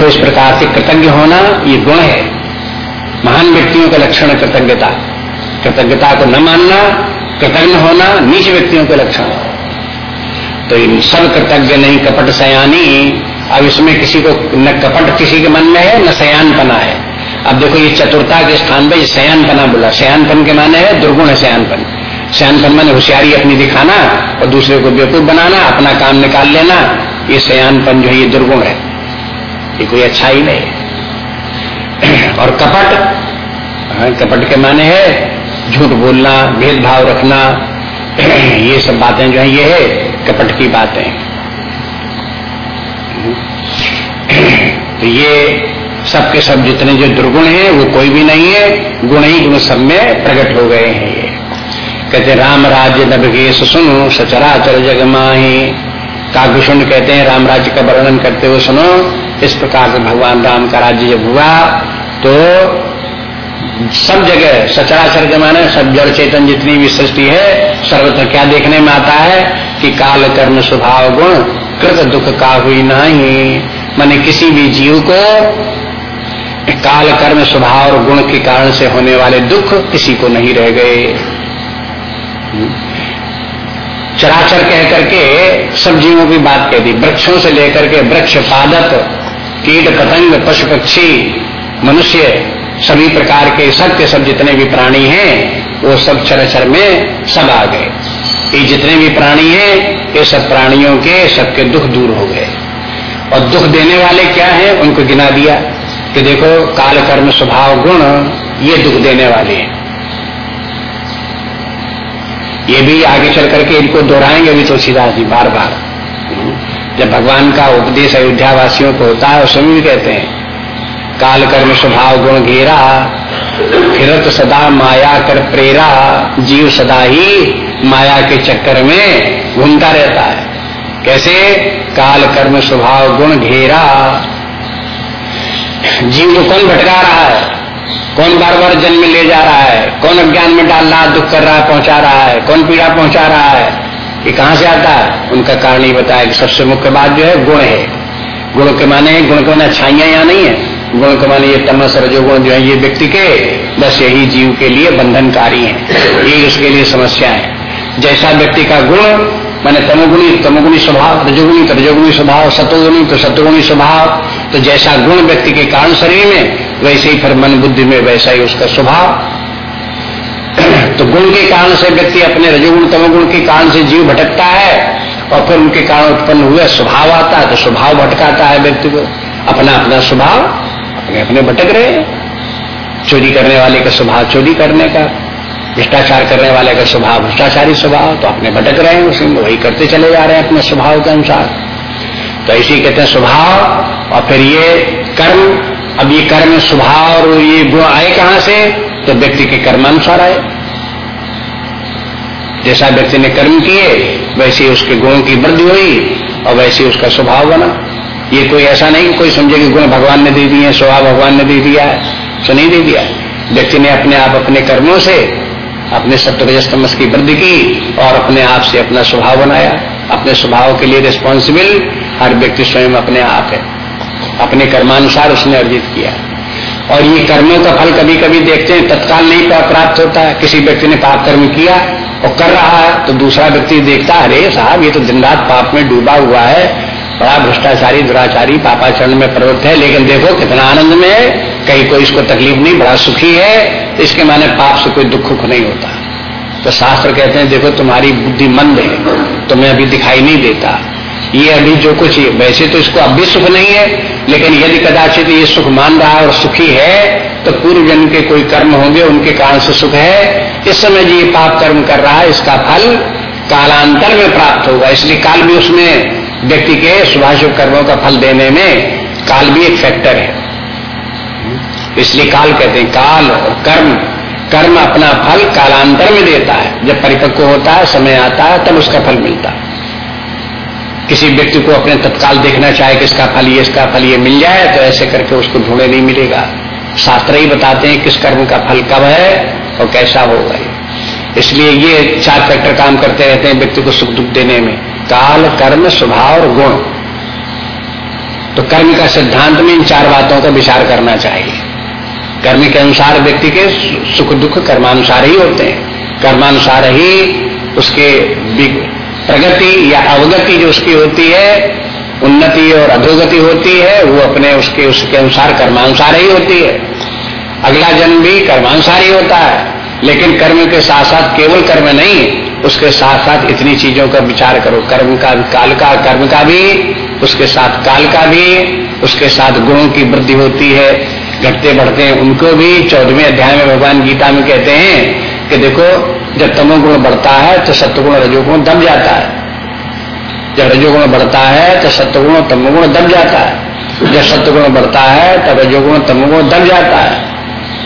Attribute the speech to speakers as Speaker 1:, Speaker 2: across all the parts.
Speaker 1: देखो इस प्रकार से कृतज्ञ होना ये गुण है। महान व्यक्तियों का लक्षण कृतज्ञता। कृतज्ञता को न मानना, कृतज्ञ होना नीच व्यक्तियों के लक्षण तो इन सब कृतज्ञ नहीं, कपट सयानी, अब इसमें किसी को न कपट किसी के मन में है, न सयानपना है। अब देखो ये चतुरता के स्थान पर सयानपना बोला। सयानपन के माने है दुर्गुण है सयानपन। सयानपन माने होशियारी अपनी दिखाना और दूसरे को बेवकूफ़ बनाना, अपना काम निकाल लेना। ये सयानपन जो है, ये दुर्गुण है। ये कोई ही नहीं और कपट हाँ, कपट के माने है झूठ बोलना भेदभाव रखना ये सब बातें जो है ये है कपट की बातें। तो ये सबके सब जितने जो दुर्गुण हैं वो कोई भी नहीं है गुण ही गुण सब में प्रकट हो गए हैं ये। कहते राम राज्य नभगेश सुनो सचरा सचराचर जग माही। काव्यशुण कहते हैं राम राज्य का वर्णन करते हुए सुनो इस प्रकार से भगवान राम का राज्य जब हुआ तो सब जगह, सचराचर के माने सब जड़ चेतन जितनी भी सृष्टि है, सर्वत्र क्या देखने में आता है कि काल कर्म स्वभाव गुण, कृत दुख का हुई नहीं। माने किसी भी जीव को काल कर्म स्वभाव और गुण के कारण से होने वाले दुख किसी को नहीं रह गए। चराचर कह करके सब जीवों की बात कह दी। वृक्षों से लेकर के वृक्ष पादप कीट पतंग पशु पक्षी मनुष्य, सभी प्रकार के सत्य सब जितने भी प्राणी हैं, वो सब चराचर में सब आ गए। ये जितने भी प्राणी हैं, ये सब प्राणियों के सबके दुख दूर हो गए। और दुख देने वाले क्या हैं, उनको गिना दिया कि देखो काल कर्म स्वभाव, गुण, ये दुख देने वाले हैं। ये भी आगे चल करके इनको दोहराएँगे भी तुलसीदास जी बार बार जब भगवान का उपदेश अयोध्या वासियों को होता है उसमें भी कहते हैं, काल कर्म स्वभाव गुण घेरा, फिरत सदा माया कर प्रेरा, जीव सदा ही माया के चक्कर में घूमता रहता है। कैसे? काल कर्म स्वभाव गुण घेरा, जीव को कौन भटका रहा है? कौन बार बार जन्म ले जा रहा है? कौन अज्ञान में डाल रहा, दुख कर रहा है, पहुँचा रहा है? कौन पीड़ा पहुँचा रहा है? ये कहाँ से आता है? उनका कारण ही बताया कि सबसे मुख्य बात जो है, गुण है। गुण के माने, गुण के माने अच्छाइयाँ यहाँ नहीं है। गुण के माने ये तमस रजोगुण जो है, ये व्यक्ति के बस यही जीव के लिए बंधनकारी है। ये उसके लिए समस्या है। जैसा व्यक्ति का गुण, माने तमोगुणी तमोगुणी स्वभाव रजोगुणी तो रजोगुणी स्वभाव, सतोगुणी तो सतोगुणी स्वभाव तो जैसा गुण व्यक्ति के कारण शरीर में, वैसे ही फिर मन बुद्धि में वैसा ही उसका स्वभाव। तो गुण के कारण से व्यक्ति अपने रजोगुण, तमोगुण के कारण से जीव भटकता है और फिर उनके कारण उत्पन्न हुआ स्वभाव आता है तो स्वभाव भटकाता है व्यक्ति को। अपना अपना स्वभाव, अपने अपने भटक रहे चोरी करने वाले का स्वभाव चोरी करने का, भ्रष्टाचार करने वाले का स्वभाव भ्रष्टाचारी स्वभाव तो अपने भटक रहे हैं, उसी में वही करते चले जा रहे हैं अपने स्वभाव के अनुसार। तो ऐसे कहते हैं स्वभाव, और फिर ये कर्म, अब ये कर्म स्वभाव और ये गुण आए कहाँ से? तो व्यक्ति के कर्मानुसार आए। जैसा व्यक्ति ने कर्म किए, वैसे उसके गुणों की वृद्धि हुई और वैसे उसका स्वभाव बना। ये कोई ऐसा नहीं कोई समझे कि गुण भगवान ने दे दिए, स्वभाव भगवान ने दे दिया है तो नहीं दे दिया। व्यक्ति ने अपने आप अपने कर्मों से, अपने सत्यरजस्तमस की वृद्धि की और अपने आप से अपना स्वभाव बनाया। अपने स्वभाव के लिए रिस्पॉन्सिबल हर व्यक्ति स्वयं अपने आप है। अपने कर्मानुसार उसने अर्जित किया। और ये कर्मों का फल कभी कभी देखते हैं, तत्काल नहीं प्राप्त होता। है किसी व्यक्ति ने पाप कर्म किया और कर रहा है तो दूसरा व्यक्ति देखता है अरे साहब, ये तो दिन रात पाप में डूबा हुआ है, बड़ा भ्रष्टाचारी, दुराचारी, पापाचरण में प्रवृत्त है, लेकिन देखो कितना आनंद में है, कहीं कोई इसको तकलीफ़ नहीं, बड़ा सुखी है तो इसके माने पाप से कोई दुख नहीं होता। तो शास्त्र कहते हैं, देखो, तुम्हारी बुद्धि मंद है, तुम्हें अभी दिखाई नहीं देता। ये अभी जो कुछ, वैसे तो इसको अब भी सुख नहीं है, लेकिन यदि कदाचित ये सुख मान रहा है और सुखी है तो पूर्व जन्म के कोई कर्म होंगे, उनके कारण से सुख है इस समय जो ये पाप कर्म कर रहा है, इसका फल कालांतर में प्राप्त होगा। इसलिए काल भी उसमें व्यक्ति के शुभाशुभ कर्मों का फल देने में काल भी एक फैक्टर है। इसलिए काल कहते हैं, काल और कर्म कर्म अपना फल कालांतर में देता है। जब परिपक्व होता है, समय आता है, तब उसका फल मिलता है। किसी व्यक्ति को अपने तत्काल देखना चाहे कि इसका फल ये, इसका फल ये मिल जाए तो ऐसे करके उसको ढूंढे नहीं मिलेगा। शास्त्र ही बताते हैं किस कर्म का फल कब है और कैसा होगा इसलिए ये चार फैक्टर काम करते रहते हैं व्यक्ति को सुख दुख देने में। काल, कर्म, स्वभाव और गुण। तो कर्म का सिद्धांत में इन चार बातों का विचार करना चाहिए। कर्म के अनुसार व्यक्ति के सुख दुख कर्मानुसार ही होते हैं। कर्मानुसार ही उसके प्रगति या अवगति जो उसकी होती है, उन्नति और अधोगति होती है, वो अपने उसके उसके अनुसार कर्मानुसार ही होती है। अगला जन्म भी कर्मानुसार ही होता है। लेकिन कर्म के साथ साथ केवल कर्म नहीं, उसके साथ साथ इतनी चीज़ों का विचार करो। कर्म का काल का, कर्म का भी, उसके साथ काल का भी, उसके साथ गुणों की वृद्धि होती है, घटते बढ़ते हैं। उनको भी चौदहवें अध्याय में भगवान गीता में कहते हैं कि देखो, जब तमोगुण बढ़ता है तो सत्वगुण रजोगुण दब जाता है। जब रजोगुण बढ़ता है तो सत्वगुण, तमोगुण दब जाता है। जब सत्वगुण बढ़ता है तब रजोगुण, तमोगुण दब जाता है।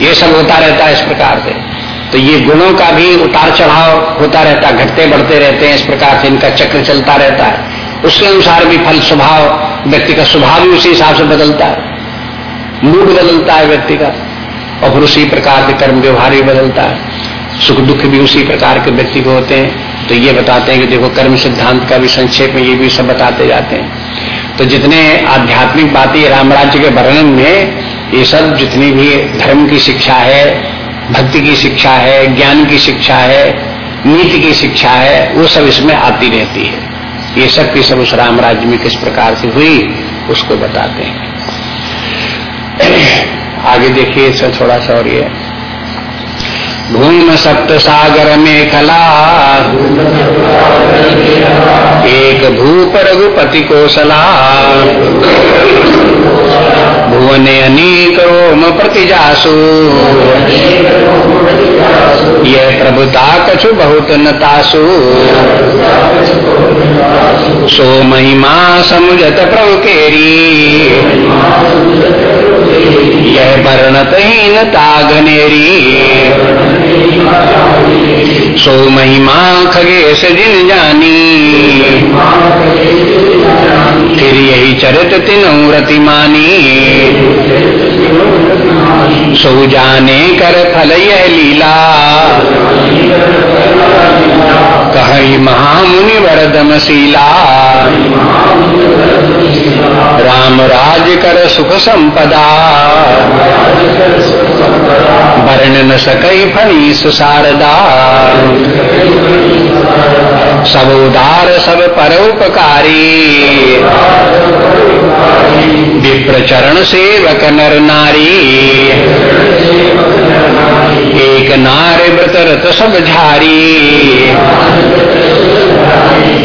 Speaker 1: ये सब होता रहता है इस प्रकार से। तो ये गुणों का भी उतार चढ़ाव होता रहता है, घटते बढ़ते रहते हैं, इस प्रकार से इनका चक्र चलता रहता है। उसके अनुसार भी फल स्वभाव व्यक्ति का स्वभाव भी उसी हिसाब से बदलता है। मूड बदलता है व्यक्ति का, और फिर उसी प्रकार के कर्म व्यवहार भी बदलता है। सुख दुख भी उसी प्रकार के व्यक्ति को होते हैं। तो ये बताते हैं कि देखो, कर्म सिद्धांत का भी संक्षेप में ये भी सब बताते जाते हैं। तो जितने आध्यात्मिक बातें रामराज्य के वर्णन में, ये सब जितनी भी धर्म की शिक्षा है भक्ति की शिक्षा है, ज्ञान की शिक्षा है, नीति की शिक्षा है, वो सब इसमें आती रहती है। ये सब की सब उस राम राज्य में किस प्रकार से हुई, उसको बताते हैं। आगे देखिए इसमें थोड़ा सा और ये। भूम सप्त सागर में खला एक भूप रघुपति कोसला। भुवन अनेक रोम प्रतिजासु ये प्रभुता कछु बहुत नतासु सो महिमा समुझत प्रभु केरी। यह वर्णत हीनता घनेरी सो महिमा खगेश जिन जानी। फिर यही चरित तीनों रतिमानी सो जाने कर फल यह लीला। कही महामुनि वरदमशीला राम राज कर सुख संपदा। वर्ण न सकई फणी सुशारदा सब उदार, सब परोपकारी। विप्र चरण सेवक नर नारी। एक नार व्रत रत सब झारी।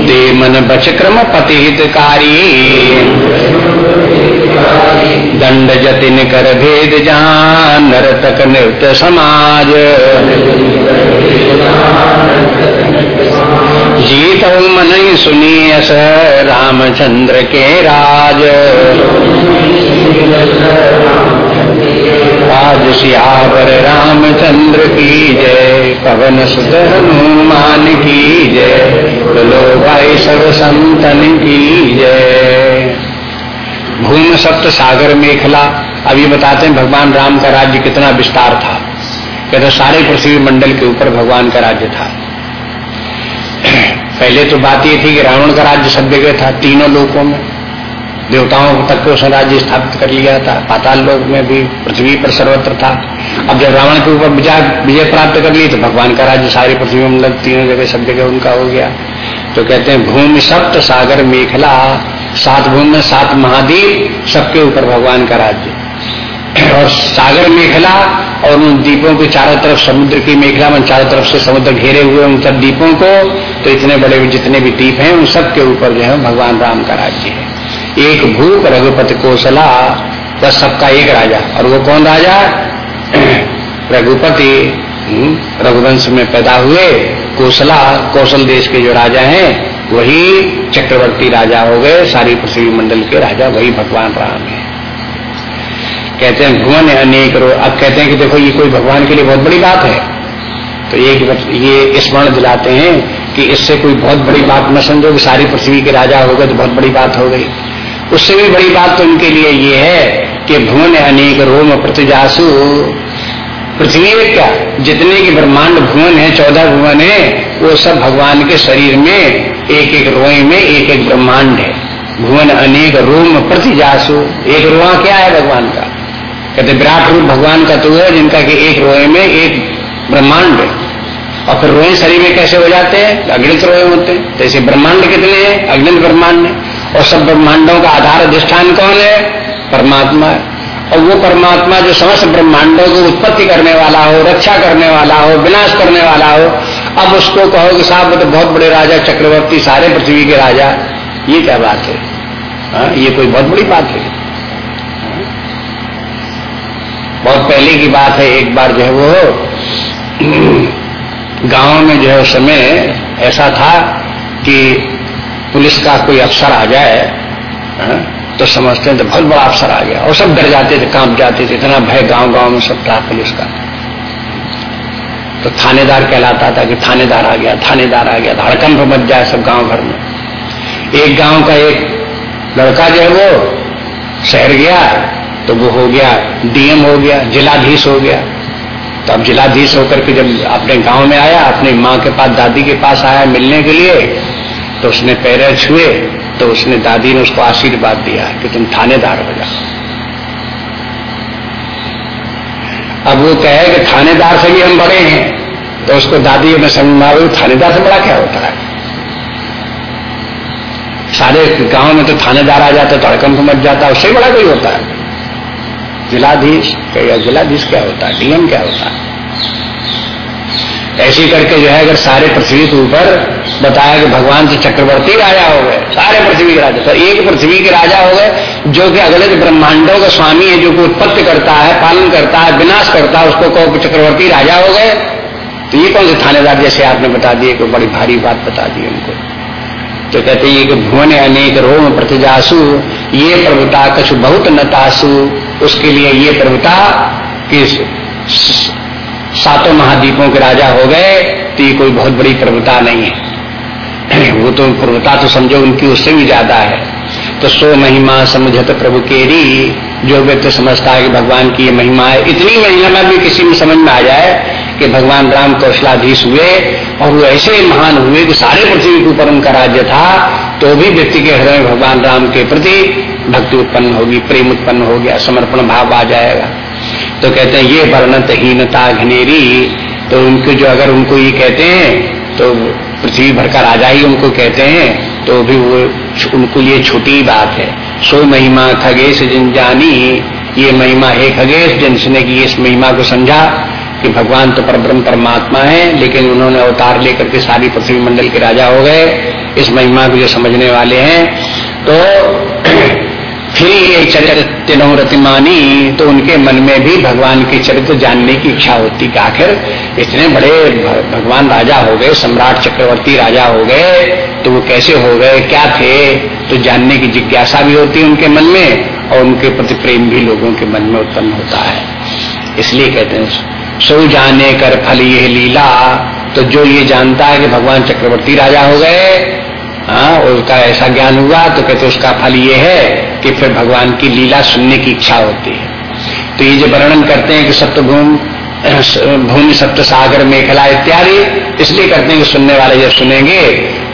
Speaker 1: दे मन बच क्रम पति हितकारी दंड जतिन कर भेद जान, नरतक नृत्य समाज। जीत मन सुनी अस रामचंद्र के राज। आज सियावर रामचंद्र की जय, पवन सुत हनुमान की जय। लो भाई सब संतन की जय। भूम सप्त सागर मेखला। अब ये बताते हैं भगवान राम का राज्य कितना विस्तार था। कहते सारे पृथ्वी मंडल के ऊपर भगवान का राज्य था। पहले तो बात ये थी कि रावण का राज्य सब जगह था, तीनों लोकों में। देवताओं तक को उसने राज्य स्थापित कर लिया था। पाताल लोक में भी पृथ्वी पर सर्वत्र था। अब जब रावण के ऊपर विजय प्राप्त कर ली तो भगवान का राज्य सारी पृथ्वी में मतलब तीनों जगह सब जगह उनका हो गया। तो कहते हैं, भूमि सप्त सागर मेखला। सात भूमि में सात महाद्वीप सबके ऊपर भगवान का राज्य। और सागर मेखला और उन द्वीपों के चारों तरफ़ समुद्र की मेखला में चारों तरफ़ से समुद्र घेरे हुए उन सब द्वीपों को तो इतने बड़े जितने भी द्वीप हैं उन सब के ऊपर जो है भगवान राम का राज्य है। एक भूप रघुपति कौशला बस सबका एक राजा। और वो कौन राजा? रघुपति हम्म, रघुवंश में पैदा हुए कौशला कौशल देश के जो राजा हैं वही चक्रवर्ती राजा हो गए, सारी पृथ्वी मंडल के राजा, वही भगवान राम है। कहते हैं, भुवन अनेक रो, अब कहते हैं कि देखो, ये कोई भगवान के लिए बहुत बड़ी बात है। तो ये ये स्मरण दिलाते हैं कि इससे कोई बहुत बड़ी बात न समझो कि सारी पृथ्वी के राजा हो गए तो बहुत बड़ी बात हो गई। उससे भी बड़ी बात तो उनके लिए ये है कि भुवन अनेक रोम प्रतिजासु। पृथ्वी में क्या? जितने की ब्रह्मांड भुवन है, चौदह भुवन है, वो सब भगवान के शरीर में एक एक रोई में एक एक ब्रह्मांड है। भुवन अनेक रोम प्रति जासु। एक रोआ क्या है भगवान का? कहते, विराट रूप भगवान का तो है जिनका कि एक रोए में एक ब्रह्मांड है। और फिर रोए शरीर में कैसे हो जाते हैं? अगणित रोए होते हैं। जैसे तो ब्रह्मांड कितने हैं? अगणित ब्रह्मांड है। और सब ब्रह्मांडों का आधार अधिष्ठान कौन है? परमात्मा है। और वो परमात्मा जो समस्त ब्रह्मांडों को उत्पत्ति करने वाला हो, रक्षा करने वाला हो, विनाश करने वाला हो अब उसको कहो कि साहब तो बहुत बड़े राजा, चक्रवर्ती, सारे पृथ्वी के राजा ये क्या बात है हा? ये कोई बहुत बड़ी बात है बहुत पहले की बात है, एक बार जो है वो गाँव में जो है उस समय ऐसा था कि पुलिस का कोई अफसर आ जाए, हा? तो समझते हैं तो बहुत बड़ा अफसर आ गया और सब डर जाते थे, काँप जाते थे, इतना भय गाँव गाँव में सब था पुलिस का तो थानेदार कहलाता था कि थानेदार आ गया, थानेदार आ गया, धड़कन पर मच जाए सब गाँव घर में। एक गाँव का एक लड़का जो है वो शहर गया तो वो हो गया, डीएम हो गया, जिलाधीश हो गया। तो अब जिलाधीश होकर के जब अपने गाँव में आया, अपनी माँ के पास, दादी के पास आया मिलने के लिए तो उसने पैर छुए तो उसने दादी ने उसको आशीर्वाद दिया कि तुम थानेदार हो जाओ। अब वो कहे कि थानेदार से भी हम बड़े हैं तो उसको दादी में समझ में थानेदार से बड़ा क्या होता है? सारे गाँव में तो थानेदार आ जाते तो मच जाता, उससे बड़ा कोई होता है? जिलाधीश कहेगा जिलाधीश क्या होता है? डीएम क्या होता है? ऐसी करके जो है, अगर सारे पृथ्वी के ऊपर बताया कि भगवान से चक्रवर्ती राजा हो गए, सारे पृथ्वी के राजा तो एक पृथ्वी के राजा हो गए जो कि अगले ब्रह्मांडों का स्वामी है, जो कि उत्पत्ति करता है, पालन करता है, विनाश करता है, उसको कहो चक्रवर्ती राजा हो गए। तो ये कौन से थानेदार जैसे आपने बता दिए, कोई बड़ी भारी बात बता दी उनको? तो कहते हैं कि भुवन अनेक रोम प्रतिजासु, ये प्रभुता कछु बहुत नतासु, उसके लिए ये प्रभुता कि सातों महाद्वीपों के राजा हो गए तो ये कोई बहुत बड़ी प्रभुता नहीं है। वो तो प्रभुता तो समझो उनकी उससे भी ज़्यादा है। तो सो महिमा समझत प्रभु केरी। जो व्यक्ति समझता है कि भगवान की ये महिमा है, इतनी महिमा भी किसी में समझ में आ जाए कि भगवान राम कौशलाधीश हुए और वो ऐसे महान हुए कि सारे पृथ्वी के ऊपर उनका राज्य था तो भी व्यक्ति के हृदय में भगवान राम के प्रति भक्ति उत्पन्न होगी, प्रेम उत्पन्न हो गया, समर्पण भाव आ जाएगा। तो कहते हैं, ये वर्णत हीनता घनेरी। तो उनको जो अगर उनको ये कहते हैं तो पृथ्वी भर का राजा ही उनको कहते हैं तो भी वो उनको ये छोटी बात है। सो महिमा खगेश जिन जानी, ये महिमा है खगेश जिनसे की इस महिमा को समझा कि भगवान तो परब्रह्म परमात्मा है, लेकिन उन्होंने अवतार लेकर के सारी पृथ्वी मंडल के राजा हो गए, इस महिमा को जो समझने वाले हैं। तो फिर ये चरित्र नौरतिमानी तो उनके मन में भी भगवान के चरित्र जानने की इच्छा होती कि आखिर इतने बड़े भगवान राजा हो गए, सम्राट चक्रवर्ती राजा हो गए तो वो कैसे हो गए, क्या थे? तो जानने की जिज्ञासा भी होती है उनके मन में और उनके प्रति प्रेम भी लोगों के मन में उत्पन्न होता है। इसलिए कहते हैं सो जाने कर फल ये लीला। तो जो ये जानता है कि भगवान चक्रवर्ती राजा हो गए हाँ उसका ऐसा ज्ञान हुआ तो कहते उसका फल ये है कि फिर भगवान की लीला सुनने की इच्छा होती है। तो ये जो वर्णन करते हैं कि सप्तभूम, भूमि सप्त सागर मेखला इत्यादि, इसलिए करते हैं कि सुनने वाले जब सुनेंगे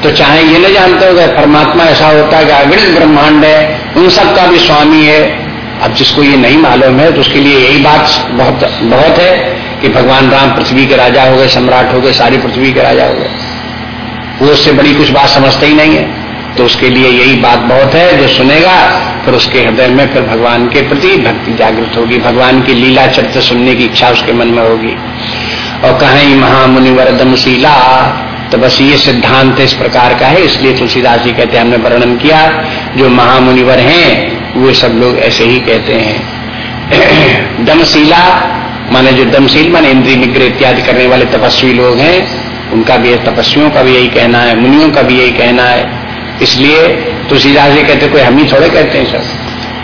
Speaker 1: तो चाहे ये न जानते हो परमात्मा ऐसा होता है कि अगणित ब्रह्मांड है, उन सब का भी स्वामी है। अब जिसको ये नहीं मालूम है तो उसके लिए यही बात बहुत बहुत है कि भगवान राम पृथ्वी के राजा हो गए, सम्राट हो गए, सारी पृथ्वी के राजा हो गए। वो उससे बड़ी कुछ बात समझते ही नहीं है। तो उसके लिए यही बात बहुत है, जो सुनेगा, फिर उसके हृदय में फिर भगवान के प्रति भक्ति जागृत होगी। भगवान की लीला चरित्र सुनने की इच्छा उसके मन में होगी। और कहें महामुनिवर दमशीला तो बस ये सिद्धांत इस प्रकार का है, इसलिए तुलसीदास जी कहते हैं, हमने वर्णन किया, जो महामुनिवर हैं, वे सब लोग ऐसे ही कहते हैं। दमशीला, माने जो दमशील, माने इंद्री निग्रह इत्यादि करने वाले तपस्वी लोग हैं, उनका भी तपस्वियों का भी यही कहना है, मुनियों का भी यही कहना है। इसलिए तुलसीदास जी कहते, कोई हम ही थोड़े कहते हैं सब?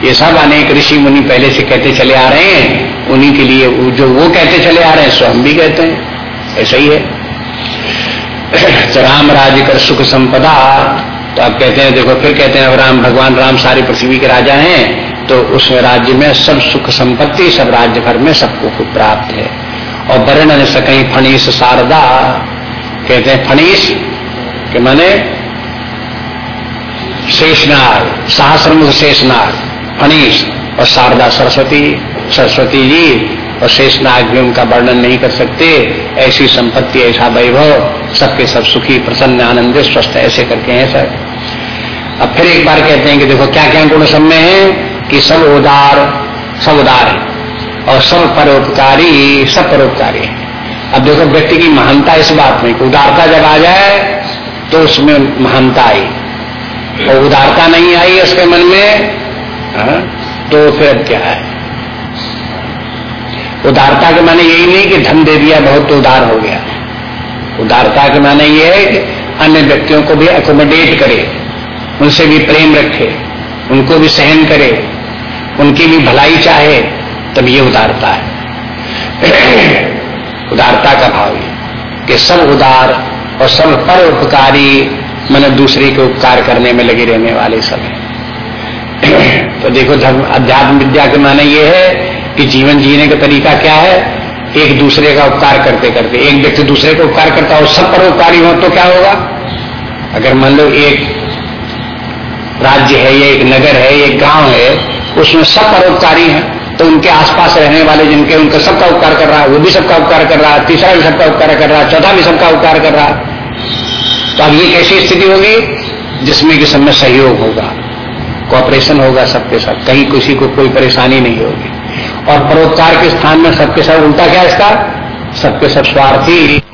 Speaker 1: ये सब अनेक ऋषि मुनि पहले से कहते चले आ रहे हैं, उन्हीं के लिए जो वो कहते चले आ रहे हैं, सो हम भी कहते हैं। ऐसा ही है। राम राज्य कर सुख संपदा। तो अब कहते हैं, देखो, फिर कहते हैं, अब राम भगवान, राम सारी पृथ्वी के राजा हैं तो उस राज्य में सब सुख संपत्ति, सब राज्य भर में सबको प्राप्त है। और वर्ण सकें फणीस शारदा, कहते हैं, फणीस, के माने शेषनाग, सहस्रमुख शेषनाग फणीश और शारदा सरस्वती सरस्वती जी और शेष नाग भी उनका वर्णन नहीं कर सकते। ऐसी संपत्ति, ऐसा वैभव, सबके सब सुखी, प्रसन्न, आनंदित, स्वस्थ, ऐसे करके हैं सर अब फिर एक बार कहते हैं कि देखो क्या क्या गुण सब में है? कि सब उदार सब उदार है। और सब परोपकारी सब परोपकारी है। अब देखो, व्यक्ति की महानता इस बात में उदारता जब आ जाए तो उसमें महानता आई। और उदारता नहीं आई उसके मन में, हा? तो फिर क्या है? उदारता के माने यही नहीं कि धन दे दिया, बहुत तो उदार हो गया। उदारता के माने ये है कि अन्य व्यक्तियों को भी अकोमोडेट करे, उनसे भी प्रेम रखे, उनको भी सहन करे, उनकी भी भलाई चाहे, तब ये उदारता है। उदारता का भाव ये, कि सब उदार और सब पर उपकारी, मैंने दूसरे के उपकार करने में लगे रहने वाले सब हैं। तो देखो, धर्म, अध्यात्म विद्या के माने ये है कि जीवन जीने का तरीका क्या है? एक दूसरे का उपकार करते करते, एक व्यक्ति दूसरे को उपकार करता हो सब परोपकारी हो तो क्या होगा? अगर मान लो एक राज्य है, या एक नगर है एक गाँव है, उसमें सब परोपकारी हैं तो उनके आसपास रहने वाले जिनके, उनका सबका उपकार कर रहा है, वो भी सबका उपकार कर रहा है, तीसरा भी सबका उपकार कर रहा है, चौथा भी सबका उपकार कर रहा है। तो अब ये कैसी स्थिति होगी? जिसमें कि सब में सहयोग होगा कॉपरेशन होगा सबके साथ, कहीं किसी को कोई परेशानी नहीं होगी। और परोपकार के स्थान में सबके सब उल्टा क्या इसका? सबके सब स्वार्थी।